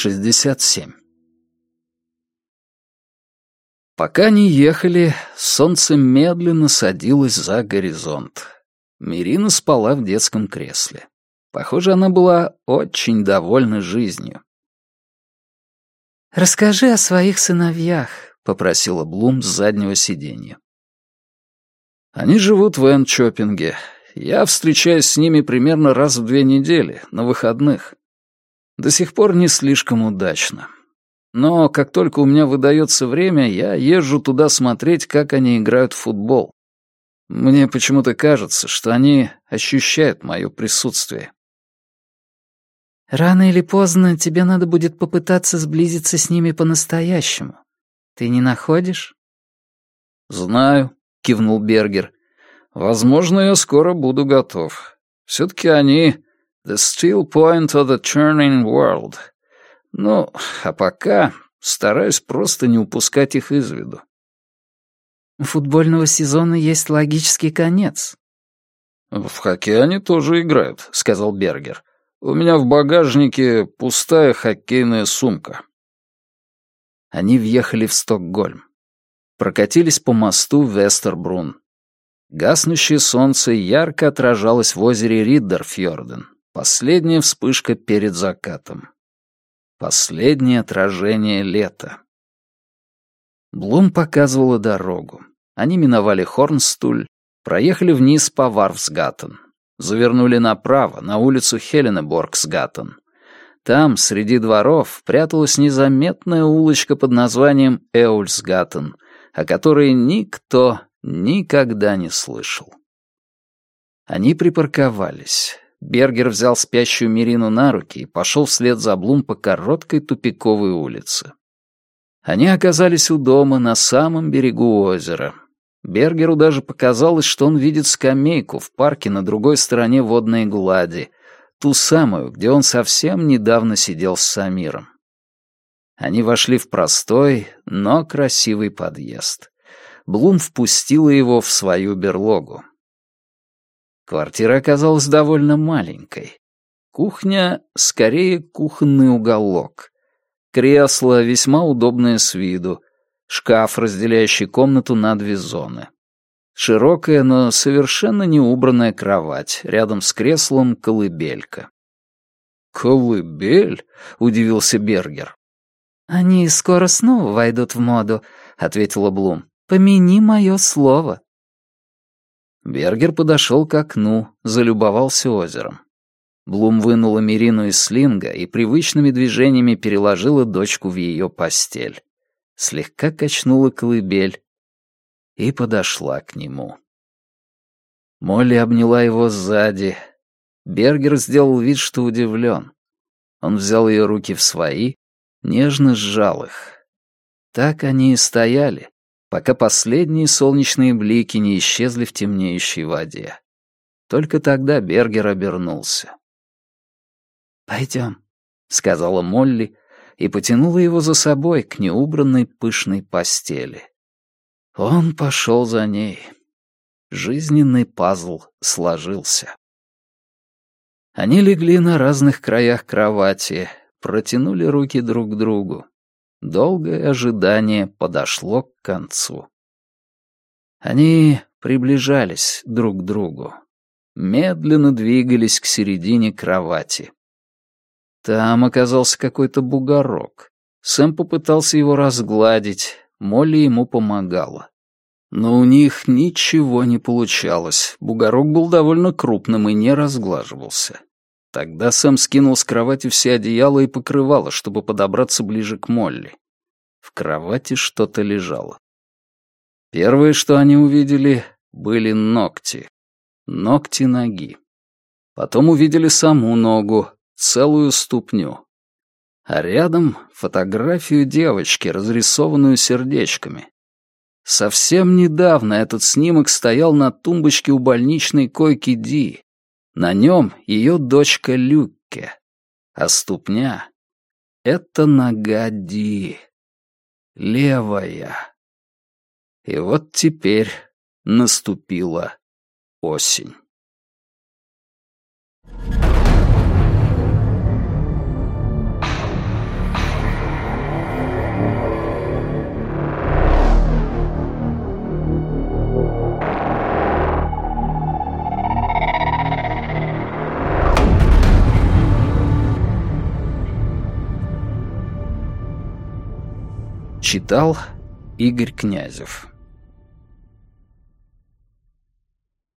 67. Пока они ехали, солнце медленно садилось за горизонт. Мирина спала в детском кресле. Похоже, она была очень довольна жизнью. «Расскажи о своих сыновьях», — попросила Блум с заднего сиденья. «Они живут в Энчопинге. Я встречаюсь с ними примерно раз в две недели, на выходных. До сих пор не слишком удачно. Но как только у меня выдается время, я езжу туда смотреть, как они играют в футбол. Мне почему-то кажется, что они ощущают мое присутствие. Рано или поздно тебе надо будет попытаться сблизиться с ними по-настоящему. Ты не находишь? Знаю, кивнул Бергер. Возможно, я скоро буду готов. Все-таки они the still point of the turning world. Ну, а пока стараюсь просто не упускать их из виду. У футбольного сезона есть логический конец. В хоккей они тоже играют, сказал Бергер. У меня в багажнике пустая хоккейная сумка. Они въехали в Стокгольм. Прокатились по мосту Вестербрун. Гаснущее солнце ярко отражалось в озере Риддерфьорден. Последняя вспышка перед закатом. Последнее отражение лета. Блум показывала дорогу. Они миновали Хорнстуль, проехали вниз по Варвсгаттен завернули направо, на улицу Хеленеборгсгаттен. Там, среди дворов, пряталась незаметная улочка под названием Эульсгаттен, о которой никто никогда не слышал. Они припарковались. Бергер взял спящую Мирину на руки и пошел вслед за Блум по короткой тупиковой улице. Они оказались у дома на самом берегу озера, Бергеру даже показалось, что он видит скамейку в парке на другой стороне водной глади, ту самую, где он совсем недавно сидел с Самиром. Они вошли в простой, но красивый подъезд. Блум впустила его в свою берлогу. Квартира оказалась довольно маленькой. Кухня — скорее кухонный уголок. Кресло весьма удобное с виду, шкаф, разделяющий комнату на две зоны. Широкая, но совершенно не убранная кровать, рядом с креслом колыбелька. «Колыбель?» — удивился Бергер. «Они скоро снова войдут в моду», — ответила Блум. «Помяни мое слово». Бергер подошел к окну, залюбовался озером. Блум вынула Мирину из слинга и привычными движениями переложила дочку в ее постель слегка качнула колыбель и подошла к нему. Молли обняла его сзади. Бергер сделал вид, что удивлен. Он взял ее руки в свои, нежно сжал их. Так они и стояли, пока последние солнечные блики не исчезли в темнеющей воде. Только тогда Бергер обернулся. «Пойдем», — сказала Молли, и потянула его за собой к неубранной пышной постели. Он пошел за ней. Жизненный пазл сложился. Они легли на разных краях кровати, протянули руки друг к другу. Долгое ожидание подошло к концу. Они приближались друг к другу, медленно двигались к середине кровати. Там оказался какой-то бугорок. Сэм попытался его разгладить, Молли ему помогала. Но у них ничего не получалось. Бугорок был довольно крупным и не разглаживался. Тогда Сэм скинул с кровати все одеяла и покрывало, чтобы подобраться ближе к Молли. В кровати что-то лежало. Первое, что они увидели, были ногти. Ногти ноги. Потом увидели саму ногу, целую ступню. А рядом фотографию девочки, разрисованную сердечками. Совсем недавно этот снимок стоял на тумбочке у больничной койки Ди. На нем ее дочка Люкке. А ступня — это нога Ди. Левая. И вот теперь наступила осень. Читал Игорь Князев